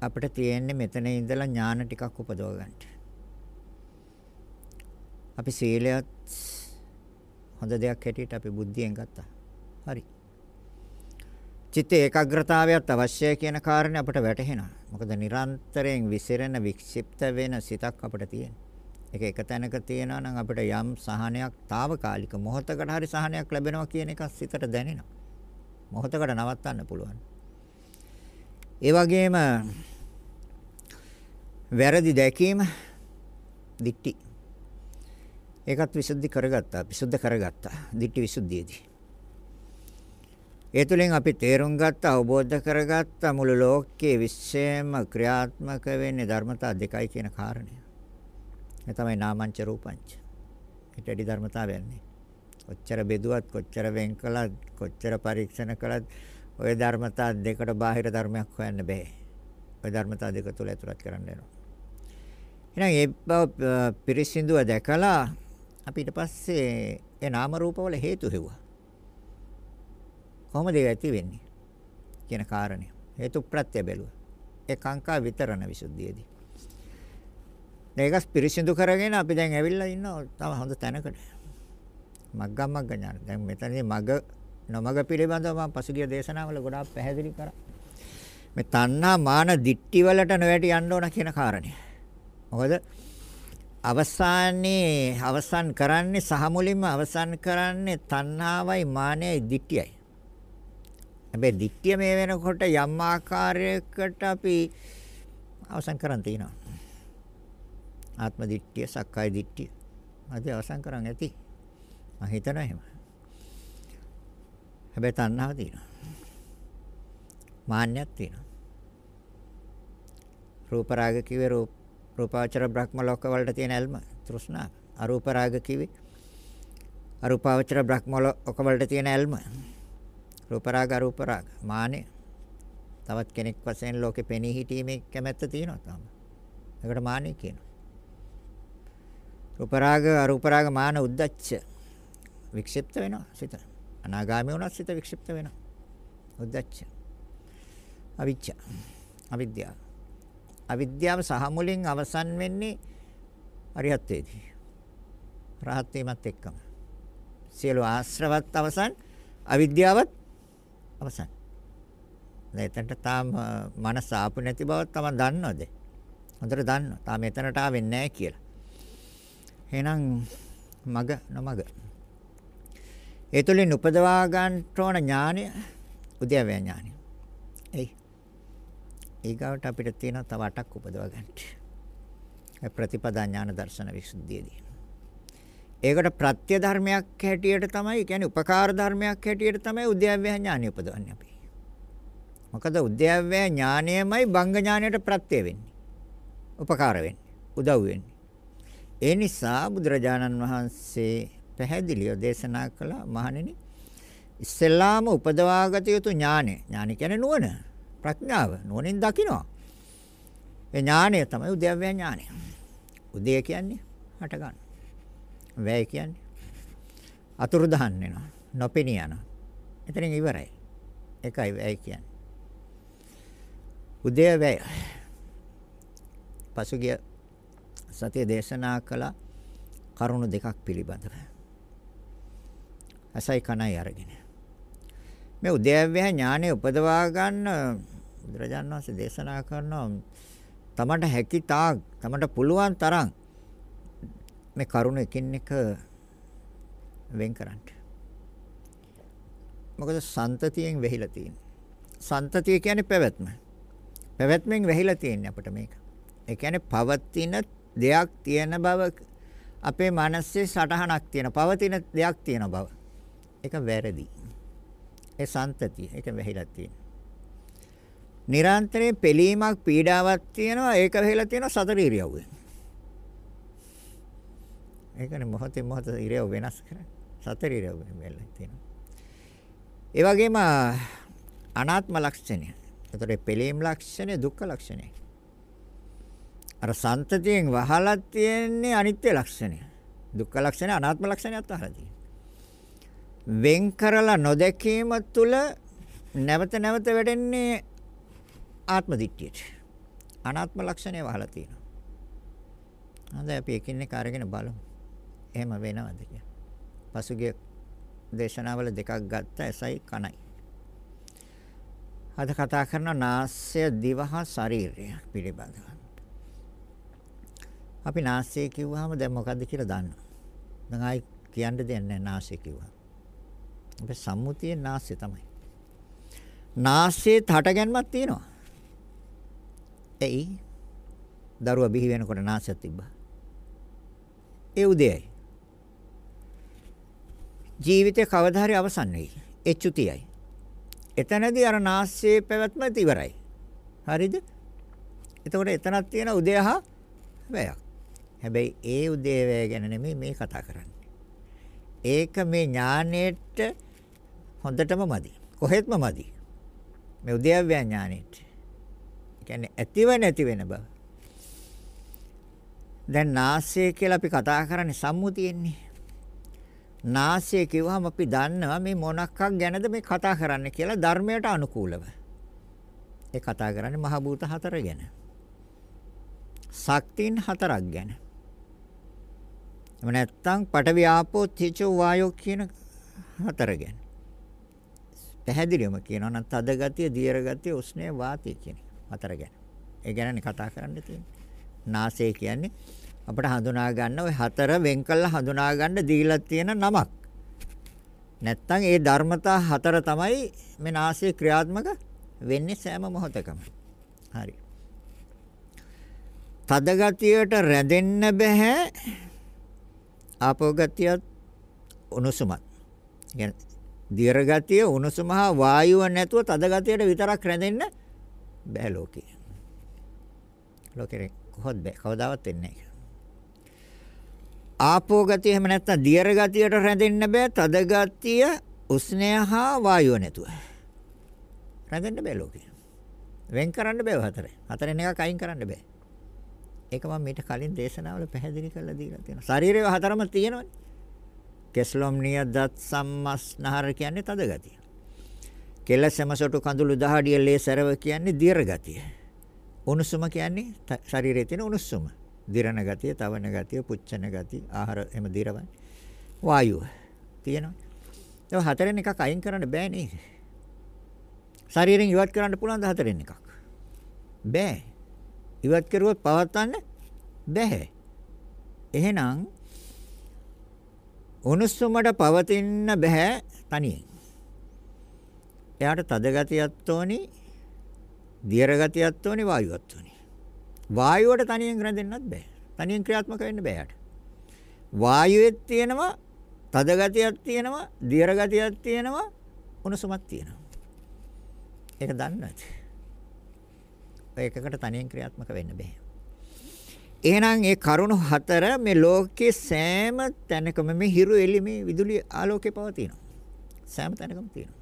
අපිට තියෙන්නේ මෙතන ඉඳලා ඥාන ටිකක් උපදව ගන්න. අපි සීලයත් හොඳ දෙයක් හැටියට අපි බුද්ධියෙන් ගත්තා. හරි. චිත්ත ඒකාග්‍රතාවයත් අවශ්‍යයි කියන කාරණේ අපිට වැටහෙනවා. මොකද නිරන්තරයෙන් විසිරෙන වික්ෂිප්ත වෙන සිතක් අපිට තියෙනවා. ඒක එක තැනක තියෙනවා නම් අපිට යම් සහනයක් తాවකාලික මොහොතකට හරි සහනයක් ලැබෙනවා කියන එක සිතට දැනෙනවා. මොහොතකට නවත්තන්න පුළුවන්. ඒ වගේම වැරදි දැකීම දික්ටි ඒකත් විසුද්ධි කරගත්තා විසුද්ධ කරගත්තා දික්ටි විසුද්ධියේදී ඒ තුළින් අපි තේරුම් ගත්ත අවබෝධ කරගත්ත මුළු ලෝකයේ විශ්වයම ක්‍රියාත්මක වෙන්නේ ධර්මතා දෙකයි කියන කාරණය. ඒ තමයි නාමංච රූපංච. ඊටදී ධර්මතාවයක් නේ. කොච්චර බෙදුවත් කොච්චර වෙන් කළත් කොච්චර පරීක්ෂණ කළත් ওই ධර්මතා දෙකට බාහිර ධර්මයක් හොයන්න බෑ. ওই ධර්මතා දෙක තුල ඇතුළත් කරන්න වෙනවා. එහෙනම් ඒ බව පිරිසිදුව දැකලා අපි ඊට පස්සේ ඒ නාම රූපවල හේතු හෙව්වා. කොහොමද ඒක ඇති වෙන්නේ කියන කාරණය. හේතු ප්‍රත්‍ය බැලුවා. ඒ කාංකා විතරණ විසුද්ධියේදී. මේක පිරිසිදු කරගෙන අපි දැන් ඇවිල්ලා ඉන්නවා තව හොඳ තැනකට. මග්ගම් මග්ග ඥාන. දැන් මෙතනදී මග නොමග පිළිබඳව මම පසුගිය දේශනාවල ගොඩාක් පැහැදිලි කරා. මේ තණ්හා මාන දිට්ටි වලට නොවැටි යන්න ඕන කියන කාරණය. මොකද අවසානයේ අවසන් කරන්නේ සහ මුලින්ම අවසන් කරන්නේ තණ්හාවයි මානයයි දිට්ඨියයි. හැබැයි දිට්ඨිය මේ වෙනකොට යම් ආකාරයකට අපි අවසන් කරන් තිනවා. ආත්ම දිට්ඨිය, සක්කාය දිට්ඨිය. අද අවසන් කරන් ඇති. මම හිතනවා එහෙම. හැබැයි තණ්හාව තියෙනවා. මාන්නයක් තියෙනවා. රූප රාග කිව්වේ රූප රූපාවචර බ්‍රහ්ම ලෝක වලට තියෙන ඇල්ම තෘෂ්ණාව. අරූප රාග කිව්වේ අරූපාවචර බ්‍රහ්ම ලෝක වලට තියෙන ඇල්ම. රූප රාග අරූප රාග මානෙ. තවත් කෙනෙක් වශයෙන් ලෝකෙ පෙනී හිටීමේ කැමැත්ත තියෙනවා තාම. ඒකට මානෙ කියනවා. රූප රාග අරූප රාග මාන උද්දච්ච වික්ෂිප්ත වෙනවා සිත. අනාගාමී වුණත් සිත වික්ෂිප්ත වෙනවා. උද්දච්ච. අවිච්ඡ. අවිද්‍යාව. අවිද්‍යාව සහ මුලින් අවසන් වෙන්නේ අරිහත්ත්වයේදී. රහත් වීමත් එක්කම. සියලු ආශ්‍රවත් අවසන් අවිද්‍යාවත් අවසන්. දැන් තාම මනස ආපු නැති බව තමයි දන්නවද? හොඳට දන්නවා. තාම එතනට ආවෙන්නේ නැහැ කියලා. එහෙනම් මග නොමග. ඒ තුලින් උපදවා ගන්න ඕන ඥානය උද්‍යවය ඥානය. එයි. ඊගාවට අපිට තියෙන තව අටක් උපදවා ගන්න. ප්‍රතිපදා ඥාන දර්ශන විසුද්ධියේදී. ඒකට ප්‍රත්‍ය ධර්මයක් හැටියට තමයි කියන්නේ උපකාර ධර්මයක් හැටියට තමයි උද්‍යව්‍ය ඥානය උපදවන්නේ අපි. මොකද උද්‍යව්‍ය ඥානයමයි බංග ඥානයට ප්‍රත්‍ය වෙන්නේ. උපකාර වෙන්නේ. උදව් වෙන්නේ. ඒ නිසා බුදුරජාණන් වහන්සේ පැහැදිලිව දේශනා කළා මහණෙනි ඉස්සෙල්ලාම උපදවාගත යුතු ඥානය. ඥානය කියන්නේ නුවණ. ප්‍රඥාව. නුවණින් දකිනවා. ඒ ඥානය තමයි උද්‍යව්‍ය ඥානය. උදය කියන්නේ හට ගන්න. වැය කියන්නේ අතුරුදහන් වෙනවා. නොපෙනී යනවා. එතනින් ඉවරයි. එකයි වැය කියන්නේ. උදය වැය. පසුගිය සතිය දේශනා කළ කරුණු දෙකක් පිළිබඳව. අසයි කණයි අරගෙන. මේ උද්‍යව්‍ය ඥානෙ උපදවා ගන්න බුදුරජාණන් වහන්සේ දේශනා කරනවා තමන්ට හැකි තාක් තමන්ට පුළුවන් තරම් මේ කරුණ එකින් එක වෙන් කරන්න. මොකද සන්තතියෙන් වෙහිලා තියෙන්නේ. සන්තතිය කියන්නේ පැවැත්ම. පැවැත්මෙන් වෙහිලා තියෙන්නේ අපිට මේක. ඒ කියන්නේ පවතින දෙයක් තියෙන බව අපේ මනසේ සටහනක් තියෙන පවතින දෙයක් තියෙන බව. ඒක වැරදි. ඒ සන්තතිය. ඒක වෙහිලා තියෙන. නිරන්තරයෙන් පිළීමක් පීඩාවක් තියෙනවා ඒක වෙහිලා තියෙනවා සතර ඉරියව්වෙන්. ඒකනේ මොහොතේ මොහොත ඉරියව් වෙනස් කරන්නේ. සතර ඉරියව්වෙන් වෙලා තියෙනවා. ඒ වගේම අනාත්ම ලක්ෂණය. ඒතකොට පිළීම් ලක්ෂණය දුක්ඛ ලක්ෂණය. අර සන්තතියෙන් වහලා තියෙන්නේ අනිත්‍ය ලක්ෂණය. දුක්ඛ ලක්ෂණය අනාත්ම ලක්ෂණයත් වහලා තියෙනවා. වෙන් කරලා නොදැකීම තුළ නැවත නැවත වැටෙන්නේ ආත්ම දිට්ඨියට. අනාත්ම ලක්ෂණය වහලා තියෙනවා. හොඳයි අපි එකින් එක අරගෙන බලමු. එහෙම වෙනවද කියලා. පසුගිය දේශනාවල දෙකක් ගත්ත ඇසයි කනයි. අද කතා කරන නාසය දිව හා ශරීරය පිළිබඳව. අපි නාසය කිව්වහම දැන් මොකද්ද කියලා දන්නවා. දැන් ආයි කියන්න දෙයක් නැහැ නාසය කිව්වහම. අපේ සම්මුතියේ නාසය තමයි. නාසයේ හටගැන්මක් තියෙනවා. එයි දරුවා බිහි වෙනකොට නාසයක් තිබ්බා. ඒ උදේයි. ජීවිතේ කවදා හරි අවසන් වෙයි. ඒ චුතියයි. එතනදී අර නාස්යේ පැවැත්ම ඉවරයි. හරිද? එතකොට එතනක් තියෙන උදයහ වැයක්. හැබැයි ඒ උදේවැය ගැන නෙමෙයි මේ කතා කරන්නේ. ඒක මේ ඥානෙට හොඳටම මදි. කොහෙත්ම මදි. මේ උදේවැය ඥානෙට. කියන්නේ ඇතිව නැති වෙන බව. දැන් නාසය කියලා අපි කතා කරන්නේ සම්මුතියෙන්නේ. නාසය කිව්වහම අපි දන්නවා මේ මොනක්ක් ගැනද මේ කතා කරන්නේ කියලා ධර්මයට අනුකූලව. ඒ කතා කරන්නේ මහ භූත හතර ගැන. ශක්තින් හතරක් ගැන. එම නැත්තම් පඨවි ආපෝ තේජෝ වායෝ කියන හතර ගැන. පැහැදිලිවම කියනවා නම් තද ගතිය, දියර ගතිය, උෂ්ණය, වාතය කියන හතර ගැන. ඒ ගැනනේ කතා කරන්න තියෙන්නේ. නාසය කියන්නේ අපිට හඳුනා ගන්න ওই හතර වෙන් කළා හඳුනා ගන්න දීලා තියෙන නමක්. නැත්තම් ඒ ධර්මතා හතර තමයි මේ නාසය ක්‍රියාත්මක වෙන්නේ සෑම මොහොතකම. හරි. තද ගතියට රැඳෙන්න බෑ. ආපෝ ගතියත් උණුසුමත්. කියන්නේ දියර ගතිය උණුසුම හා වායුව නැතුව තද ගතියට විතරක් රැඳෙන්න බෑ ලෝකේ. ලෝකේ කොහොමද බෑ. කවදාවත් වෙන්නේ නැහැ. ආපෝ ගතිය එහෙම නැත්නම් දියර ගතියට රැඳෙන්න බෑ. තද ගතිය උස්නය හා වායුව නැතුව. රැඳෙන්න බෑ ලෝකේ. වෙන් කරන්න බෑ හතරේ හතරෙන් එකක් අයින් කරන්න බෑ. ඒක මම මීට කලින් දේශනාවල පැහැදිලි කරලා දීලා තියෙනවා. ශරීරයේ හතරම තියෙනවනේ. කෙස්ලොම් නිය දත් සම්මස්නහර කියන්නේ තද ගතිය කෙල සමසොටු කඳුළු දහඩිය ලේ සරව කියන්නේ දියර ගතිය උණුසුම කියන්නේ ශරීරයේ තියෙන උණුසුම දිරණ ගතිය, තවන ගතිය, පුච්චන ගතිය, ආහාර එම දිරවන්නේ. වායුව තියෙනවා. ඒ හතරෙන් එකක් අයින් කරන්න බෑ නේද? ශරීරයෙන් ඉවත් කරන්න පුළුවන් ද හතරෙන් එකක්? බෑ. ඉවත් කරුවොත් පවත්වන්න බෑ. එහෙනම් උණුසුමට පවතින්න බෑ තනියෙන්. එයාට තද ගතියක් තෝනි, දියර ගතියක් තෝනි, වායුවක් තෝනි. වායුවට තනියෙන් රැඳෙන්නත් බෑ. තනියෙන් ක්‍රියාත්මක වෙන්න බෑ යට. වායුවෙත් තියෙනවා තද ගතියක් තියෙනවා, දියර ගතියක් තියෙනවා, උණුසුමක් තියෙනවා. ඒක දන්නවද? ඒකකට තනියෙන් ක්‍රියාත්මක වෙන්න බෑ. එහෙනම් මේ කරුණු හතර මේ ලෝකේ සෑම තැනකම මේ හිරු එළි මේ විදුලි ආලෝකේ පවතිනවා. සෑම තැනකම තියෙනවා.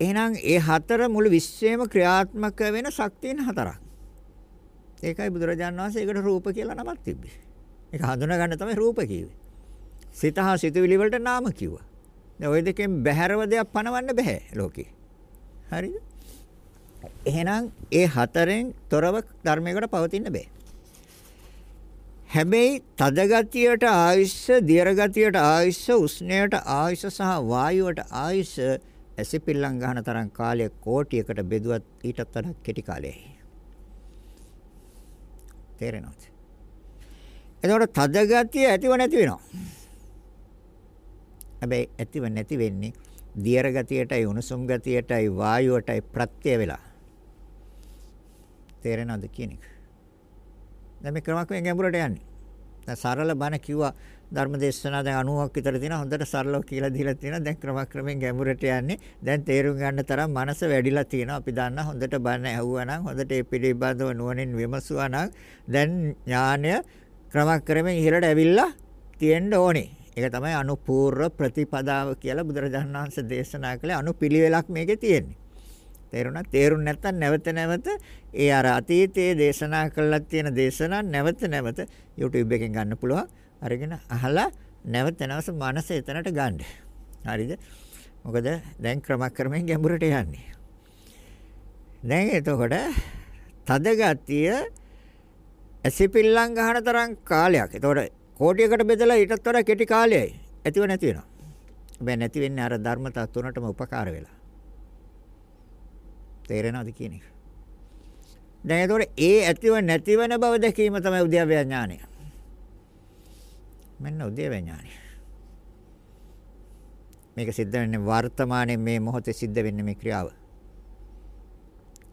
එහෙනම් ඒ හතර මුළු විශ්වයේම ක්‍රියාත්මක වෙන ශක්තියන් හතරක්. ඒකයි බුදුරජාණන් වහන්සේ ඒකට රූප කියලා නමක් තිබ්බේ. ඒක හඳුනා ගන්න තමයි රූප කිව්වේ. සිත හා සිතුවිලි වලට නාම කිව්වා. දැන් ওই දෙකෙන් බැහැරව දෙයක් පනවන්න බෑ ලෝකේ. හරිද? එහෙනම් ඒ හතරෙන් තොරව ධර්මයකට පවතින්න බෑ. හැබැයි තද ගතියට ආයුෂ, දියර ගතියට ආයුෂ, උෂ්ණයට ආයුෂ සහ වායුවට ආයුෂ ඇසිපිල්ලම් ගන්න තරම් කාලයක් කෝටියකට බෙදුවත් ඊටත් වඩා කෙටි කාලයයි. තේරෙනවද? එතකොට තද ගතිය ඇතිව නැති වෙනවා. හැබැයි ඇතිව නැති වෙන්නේ දියර ගතියටයි උණුසුම් ගතියටයි වායුවටයි ප්‍රත්‍ය වෙලා. තේරෙනවද කියන එක? දැන් මේ ක්‍රමක්‍රමයෙන් ගැඹුරට යන්නේ. දැන් සරල බණ කිව්වා ධර්මදේශනා දැන් 90ක් විතර තියෙනවා හොඳට සරලව කියලා දීලා තියෙනවා. දැන් ක්‍රමක්‍රමයෙන් ගැඹුරට යන්නේ. දැන් තේරුම් ගන්න තරම් මනස වැඩිලා තියෙනවා. අපි දන්නා හොඳට බණ ඇහුවා නම් හොඳට ඒ පිළිබඳව නුවණින් විමසුවා නම් දැන් ඥානය ක්‍රමක්‍රමයෙන් ඉහළට ඇවිල්ලා තියෙන්න ඕනේ. ඒක තමයි අනුපූර්ව ප්‍රතිපදාව කියලා බුදුරජාණන් වහන්සේ දේශනා කළේ. අනුපිළිවෙලක් මේකේ තියෙන්නේ. තේරුණා තේරුම් නැත්තම් නැවත නැවත ඒ අර අතීතයේ දේශනා කළා තියෙන දේශනා නැවත නැවත YouTube එකෙන් ගන්න පුළුවන් අරගෙන අහලා නැවත නැවත මනස එතනට ගන්න. හරිද? මොකද දැන් ක්‍රමක්‍රමයෙන් ගැඹුරට යන්නේ. දැන් එතකොට තද ගතිය ඇසිපිල්ලම් ගන්න තරම් කාලයක්. ඒතකොට කෝටියකට බෙදලා ඊටත් වඩා කෙටි කාලයයි ඇතිව නැති වෙනවා. හැබැයි නැති වෙන්නේ අර ධර්මතා තුනටම උපකාර වෙලා. තේරෙනවද කියන එක? දැන් ඒතකොට ඒ ඇතිව නැති වෙන බව දැකීම තමයි උද්‍යව්‍ය ඥානය. මෙන්න උද්‍යව්‍ය ඥානය. මේක සිද්ධ වෙන්නේ වර්තමානයේ මේ මොහොතේ සිද්ධ වෙන්නේ මේ ක්‍රියාව.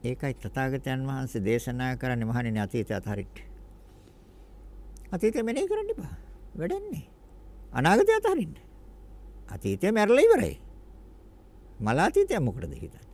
ඒකයි තථාගතයන් වහන්සේ දේශනා කරන්නේ මහණෙනි අතීතය අතහරින්න. අතීතය මෙනෙහි කරන්න එපා. වැඩන්නේ. අනාගතය අතහරින්න. අතීතය මැරලා ඉවරයි. මල අතීතය මොකටද හිතන්නේ?